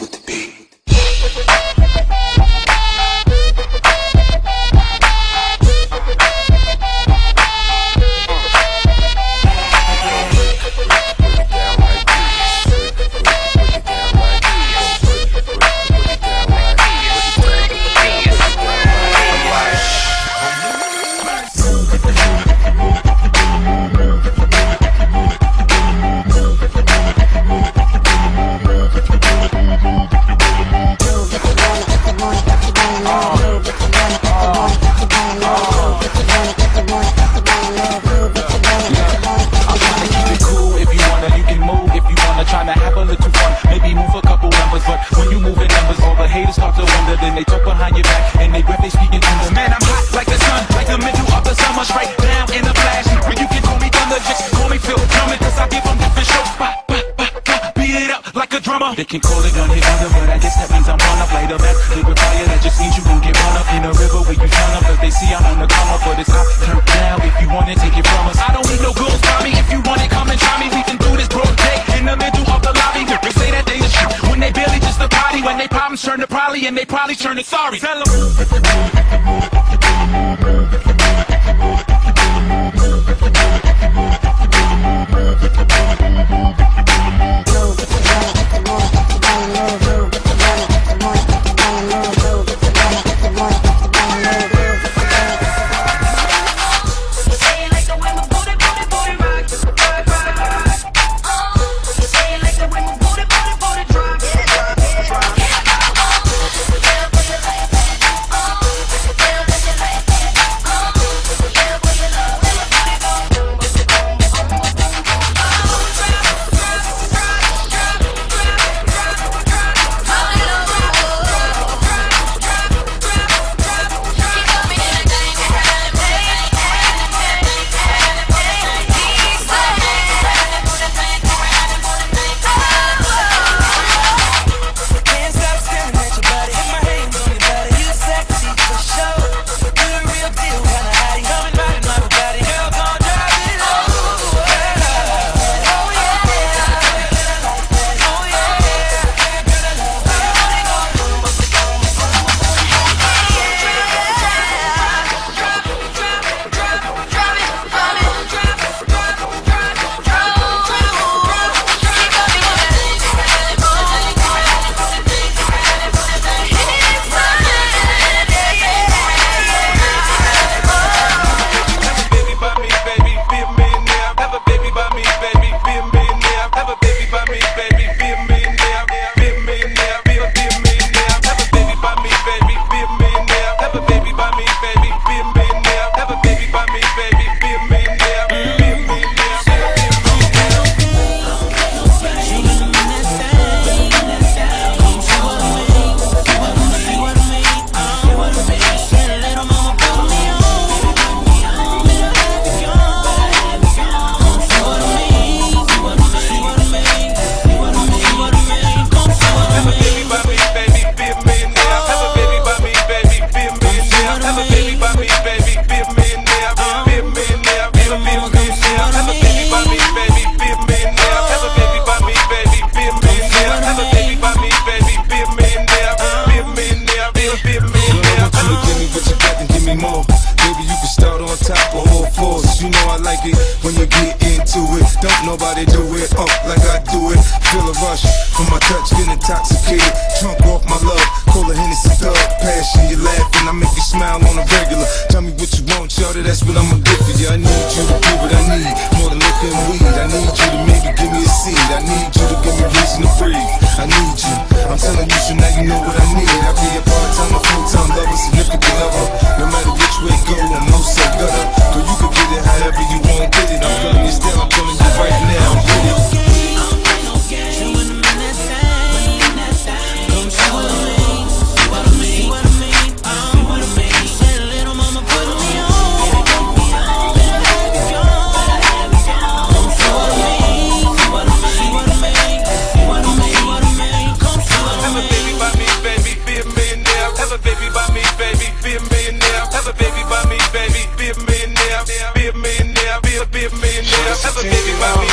with the beat. They speaking under. Man, I'm hot like the sun, like the middle of the summer, straight down in a flash. When you can call me thunder, just call me Phil Drummond, cause I give them different shows. Ba, ba, ba, ba, beat it up like a drummer. They can call it on hit under, but I guess that means I'm on up. Play the back, they retire. That just means you gon' get run up in the river where you turn up. If they see I'm on the up, but it's not turn down. If you want it, take it from us. I don't need no and they probably turn to sorry. It when you get into it. Don't nobody do it up like I do it. Feel a rush from my touch, get intoxicated. Drunk off my love, call a Hennessy thug. Passion, you laughing, I make you smile on a regular. Tell me what you want, shorty, that's what I'ma give for you. I need you to give what I need, more than and weed. I need you to maybe give me a seed. I need you to give me reason to breathe. I need you, I'm telling you, so now you know what I need. I be a part-time, a full-time lover, significant lover. be a millionaire. I've ever been by